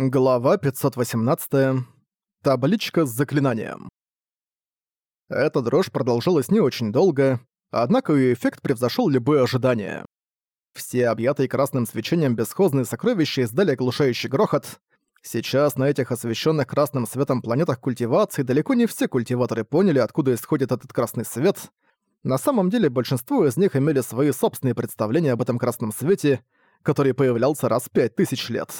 Глава 518. Табличка с заклинанием. Эта дрожь продолжалась не очень долго, однако ее эффект превзошел любые ожидания. Все объятые красным свечением бесхозные сокровища издали оглушающий грохот. Сейчас на этих освещенных красным светом планетах культивации далеко не все культиваторы поняли, откуда исходит этот красный свет. На самом деле большинство из них имели свои собственные представления об этом красном свете, который появлялся раз в пять тысяч лет.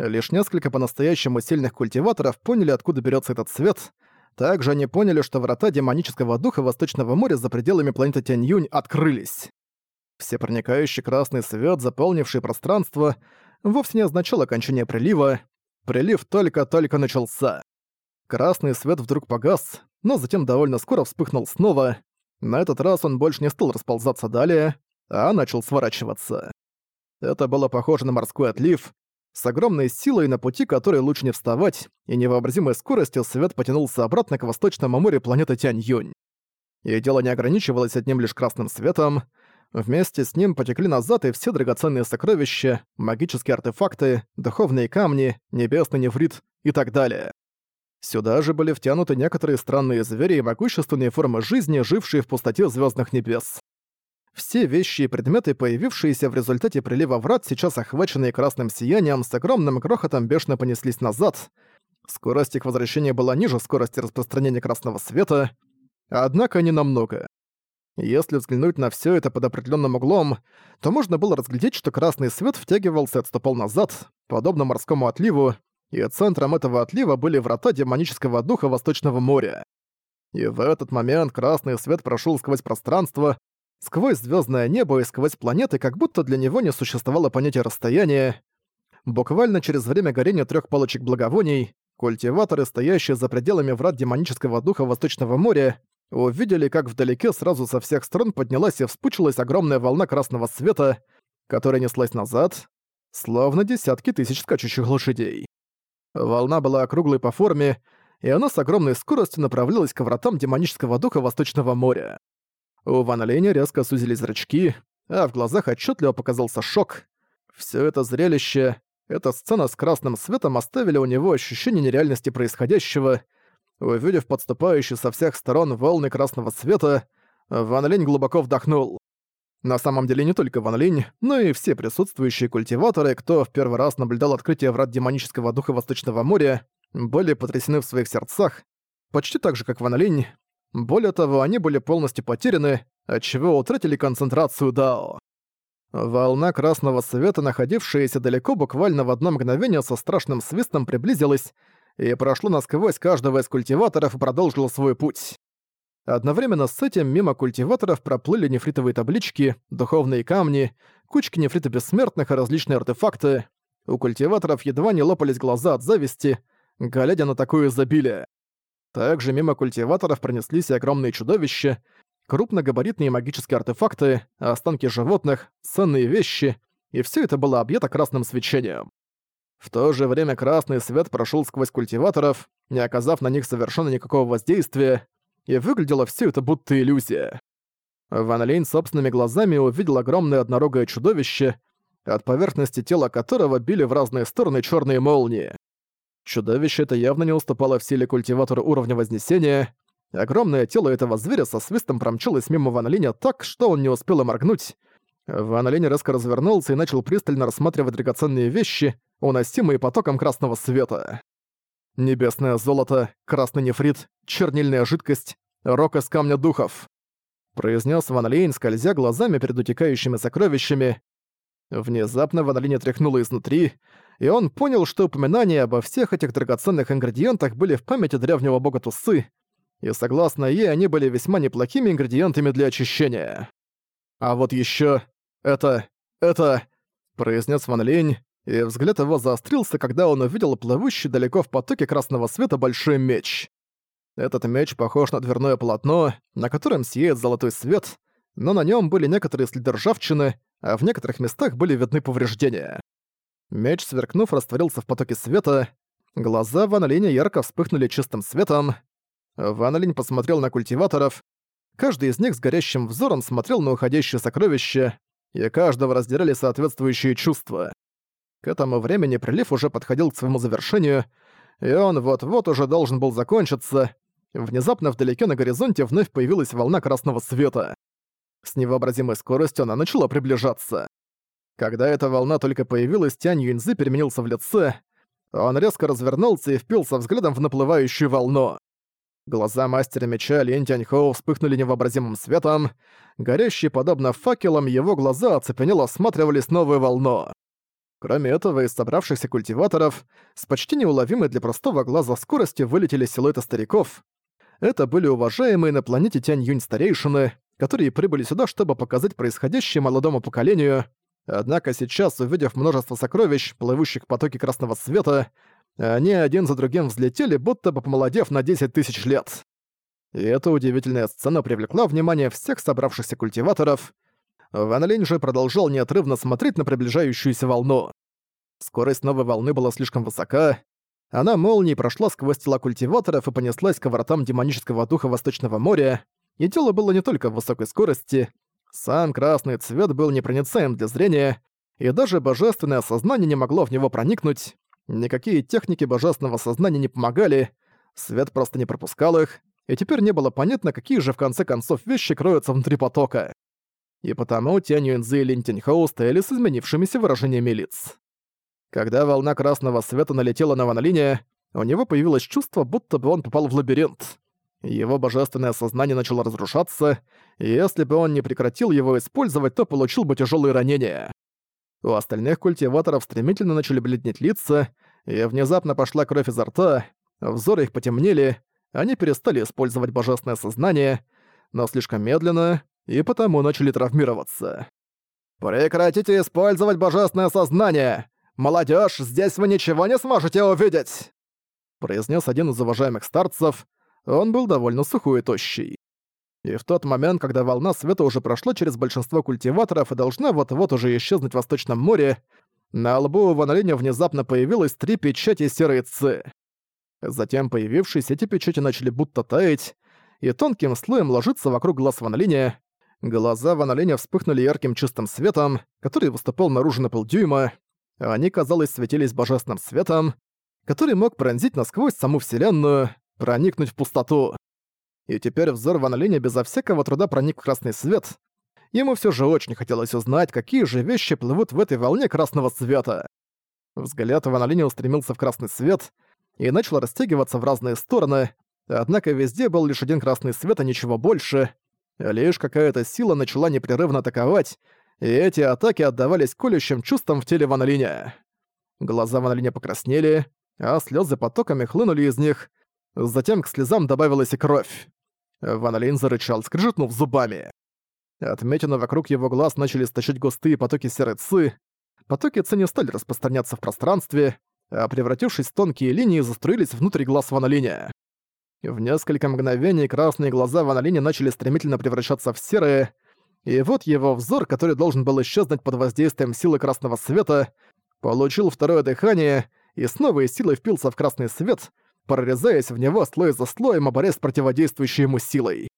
Лишь несколько по-настоящему сильных культиваторов поняли, откуда берется этот свет. Также они поняли, что врата демонического духа Восточного моря за пределами планеты Тянь-Юнь открылись. Всепроникающий красный свет, заполнивший пространство, вовсе не означал окончание прилива. Прилив только-только начался. Красный свет вдруг погас, но затем довольно скоро вспыхнул снова. На этот раз он больше не стал расползаться далее, а начал сворачиваться. Это было похоже на морской отлив, с огромной силой, на пути которой лучше не вставать, и невообразимой скоростью свет потянулся обратно к восточному морю планеты Тянь-Юнь. И дело не ограничивалось одним лишь красным светом. Вместе с ним потекли назад и все драгоценные сокровища, магические артефакты, духовные камни, небесный нефрит и так далее. Сюда же были втянуты некоторые странные звери и могущественные формы жизни, жившие в пустоте звездных небес. Все вещи и предметы, появившиеся в результате прилива врат, сейчас охваченные красным сиянием, с огромным грохотом бешено понеслись назад. Скорость их возвращения была ниже скорости распространения красного света, однако не намного. Если взглянуть на все это под определенным углом, то можно было разглядеть, что красный свет втягивался и отступал назад, подобно морскому отливу, и центром этого отлива были врата демонического духа Восточного моря. И в этот момент красный свет прошел сквозь пространство, сквозь звездное небо и сквозь планеты, как будто для него не существовало понятия расстояния. Буквально через время горения трех палочек благовоний, культиваторы, стоящие за пределами врат демонического духа Восточного моря, увидели, как вдалеке сразу со всех сторон поднялась и вспучилась огромная волна красного света, которая неслась назад, словно десятки тысяч скачущих лошадей. Волна была округлой по форме, и она с огромной скоростью направлялась к вратам демонического духа Восточного моря. У Ван Линя резко сузились зрачки, а в глазах отчетливо показался шок. Все это зрелище, эта сцена с красным светом оставили у него ощущение нереальности происходящего. Увидев подступающие со всех сторон волны красного света, Ван Линь глубоко вдохнул. На самом деле не только Ван Линь, но и все присутствующие культиваторы, кто в первый раз наблюдал открытие врат демонического духа Восточного моря, были потрясены в своих сердцах, почти так же, как Ван Линь, более того, они были полностью потеряны, отчего утратили концентрацию Дао. Волна красного света, находившаяся далеко буквально в одно мгновение со страшным свистом приблизилась и прошло насквозь каждого из культиваторов и продолжило свой путь. Одновременно с этим мимо культиваторов проплыли нефритовые таблички, духовные камни, кучки нефрита бессмертных и различные артефакты. У культиваторов едва не лопались глаза от зависти, глядя на такое изобилие. Также мимо культиваторов пронеслись и огромные чудовища, крупногабаритные магические артефакты, останки животных, ценные вещи, и все это было объято красным свечением. В то же время красный свет прошел сквозь культиваторов, не оказав на них совершенно никакого воздействия, и выглядело все это будто иллюзия. Ван Лейн собственными глазами увидел огромное однорогое чудовище, от поверхности тела которого били в разные стороны черные молнии. Чудовище это явно не уступало в силе культиватора уровня Вознесения. Огромное тело этого зверя со свистом промчалось мимо Ван Линя так, что он не успел моргнуть. Ван Линь резко развернулся и начал пристально рассматривать драгоценные вещи, уносимые потоком красного света. Небесное золото, красный нефрит, чернильная жидкость, рок из камня духов. Произнес Ван Лейн, скользя глазами перед утекающими сокровищами. Внезапно Ван Линь тряхнуло изнутри, и он понял, что упоминания обо всех этих драгоценных ингредиентах были в памяти древнего бога Тусы, и согласно ей они были весьма неплохими ингредиентами для очищения. А вот еще это... это... произнес Ван Линь, и взгляд его заострился, когда он увидел плывущий далеко в потоке красного света большой меч. Этот меч похож на дверное полотно, на котором сияет золотой свет, но на нем были некоторые следы ржавчины, а в некоторых местах были видны повреждения. Меч, сверкнув, растворился в потоке света. Глаза Ван Линя ярко вспыхнули чистым светом. Ван Линь посмотрел на культиваторов. Каждый из них с горящим взором смотрел на уходящее сокровище, и каждого раздирали соответствующие чувства. К этому времени прилив уже подходил к своему завершению, и он вот-вот уже должен был закончиться. Внезапно вдалеке на горизонте вновь появилась волна красного света. С невообразимой скоростью она начала приближаться. Когда эта волна только появилась, Тянь Юньзы переменился в лице. Он резко развернулся и впился взглядом в наплывающую волну. Глаза мастера меча Лин Тяньхоу вспыхнули невообразимым светом. Горящие подобно факелам, его глаза оцепенело осматривались новую волну. Кроме этого, из собравшихся культиваторов, с почти неуловимой для простого глаза скоростью вылетели силуэты стариков. Это были уважаемые на планете Тянь-Юнь старейшины, которые прибыли сюда, чтобы показать происходящее молодому поколению. Однако сейчас, увидев множество сокровищ, плывущих в потоке красного света, они один за другим взлетели, будто бы помолодев на 10 тысяч лет. И эта удивительная сцена привлекла внимание всех собравшихся культиваторов. Ван Линь же продолжал неотрывно смотреть на приближающуюся волну. Скорость новой волны была слишком высока. Она молнией прошла сквозь тела культиваторов и понеслась к воротам демонического духа Восточного моря, и тело было не только в высокой скорости, сам красный цвет был непроницаем для зрения, и даже божественное сознание не могло в него проникнуть. Никакие техники божественного сознания не помогали, свет просто не пропускал их, и теперь не было понятно, какие же в конце концов вещи кроются внутри потока. И потому Тянь Юнзы и Лин Тиньхоу стояли с изменившимися выражениями лиц. Когда волна красного света налетела на Ван у него появилось чувство, будто бы он попал в лабиринт. Его божественное сознание начало разрушаться, и если бы он не прекратил его использовать, то получил бы тяжелые ранения. У остальных культиваторов стремительно начали бледнеть лица, и внезапно пошла кровь изо рта, взоры их потемнели, они перестали использовать божественное сознание, но слишком медленно, и потому начали травмироваться. «Прекратите использовать божественное сознание! Молодежь, здесь вы ничего не сможете увидеть!» произнес один из уважаемых старцев, он был довольно сухой и тощий. И в тот момент, когда волна света уже прошла через большинство культиваторов и должна вот-вот уже исчезнуть в Восточном море, на лбу у Ван Линя внезапно появилось три печати серой ци. Затем появившиеся эти печати начали будто таять, и тонким слоем ложиться вокруг глаз Ван Линя. Глаза Ван Линя вспыхнули ярким чистым светом, который выступал наружу на полдюйма. Они, казалось, светились божественным светом, который мог пронзить насквозь саму Вселенную, проникнуть в пустоту. И теперь взор Ван безо всякого труда проник в красный свет. Ему все же очень хотелось узнать, какие же вещи плывут в этой волне красного света. Взгляд Ван Линя устремился в красный свет и начал растягиваться в разные стороны, однако везде был лишь один красный свет, а ничего больше. Лишь какая-то сила начала непрерывно атаковать, и эти атаки отдавались колющим чувствам в теле Ван Линя. Глаза Ван Линя покраснели, а слезы потоками хлынули из них, Затем к слезам добавилась и кровь. Ван Лин зарычал, скрежетнув зубами. Отметины вокруг его глаз начали стащить густые потоки серой ци. Потоки ци не стали распространяться в пространстве, а превратившись в тонкие линии, заструились внутрь глаз Ван Линя. В несколько мгновений красные глаза Ван Линя начали стремительно превращаться в серые, и вот его взор, который должен был исчезнуть под воздействием силы красного света, получил второе дыхание и с новой силой впился в красный свет, прорезаясь в него слой за слоем, оборез противодействующей ему силой.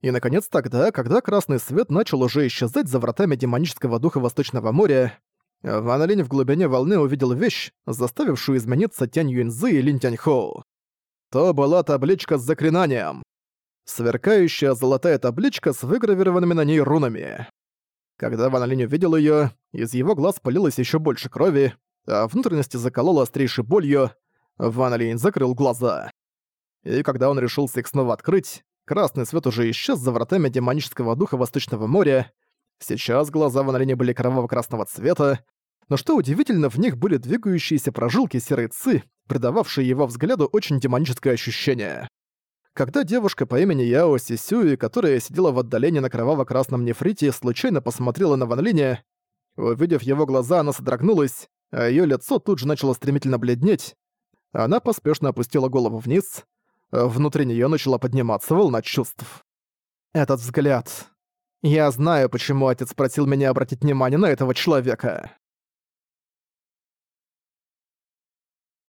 И, наконец, тогда, когда красный свет начал уже исчезать за вратами демонического духа Восточного моря, Ван Линь в глубине волны увидел вещь, заставившую измениться Тянь Юньзы и Линь Тяньхоу. То была табличка с заклинанием. Сверкающая золотая табличка с выгравированными на ней рунами. Когда Ван Линь увидел её, из его глаз полилось ещё больше крови, а внутренности закололо острейшей болью, Ван Линь закрыл глаза. И когда он решился их снова открыть, красный свет уже исчез за вратами демонического духа Восточного моря. Сейчас глаза Ван Линя были кроваво-красного цвета, но что удивительно, в них были двигающиеся прожилки серой ци, придававшие его взгляду очень демоническое ощущение. Когда девушка по имени Яо Сисюи, которая сидела в отдалении на кроваво-красном нефрите, случайно посмотрела на Ван Линя, увидев его глаза, она содрогнулась, а её лицо тут же начало стремительно бледнеть, она поспешно опустила голову вниз. Внутри неё начала подниматься волна чувств. Этот взгляд. Я знаю, почему отец просил меня обратить внимание на этого человека.